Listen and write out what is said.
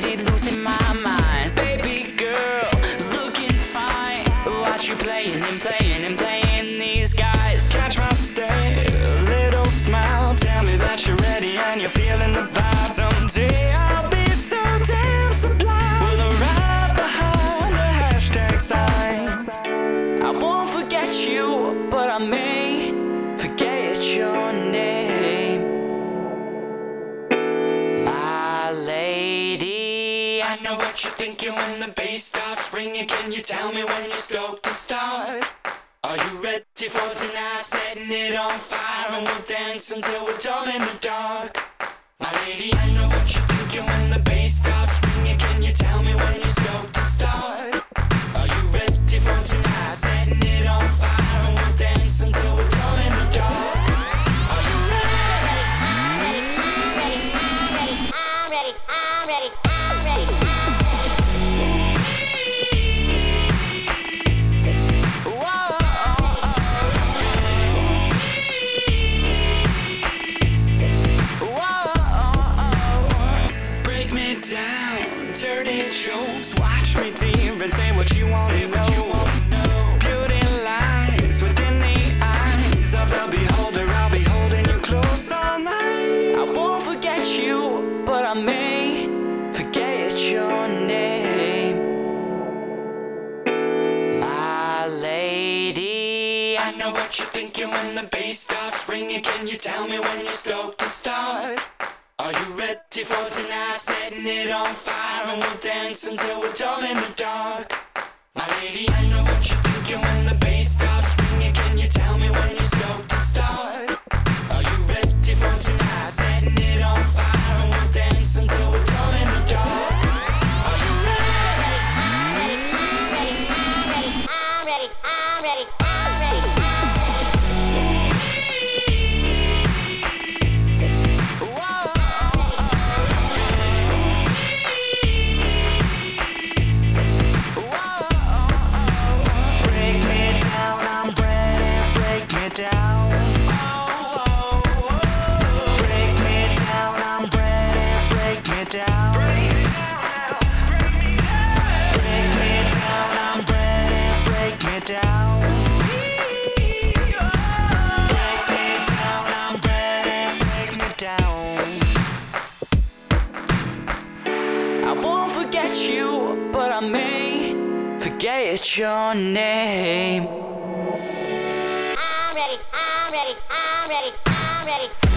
started losing my mind. Baby girl, looking fine. Watch you playing and playing and playing these guys. Catch my stare, little smile. Tell me that you're ready and you're feeling the vibe. Someday I'll be so damn sublime. We'll arrive behind the hashtag sign. I won't forget you, but I may. What you're thinking when the bass starts ringing. Can you tell me when you're stoked to start? Are you ready for tonight? Setting it on fire and we'll dance until we're dumb in the dark. My lady, I know what you're thinking when the bass starts ringing. Can you tell me when you're stoked to start? Are you ready for tonight? Setting it on fire and we'll dance until we're dumb in the dark. Are you ready I'm ready? I'm ready, I'm ready, I'm ready. Until we're dumb in the dark. Lady, I know what you're forget you, but I may forget your name. Ready, I'm ready.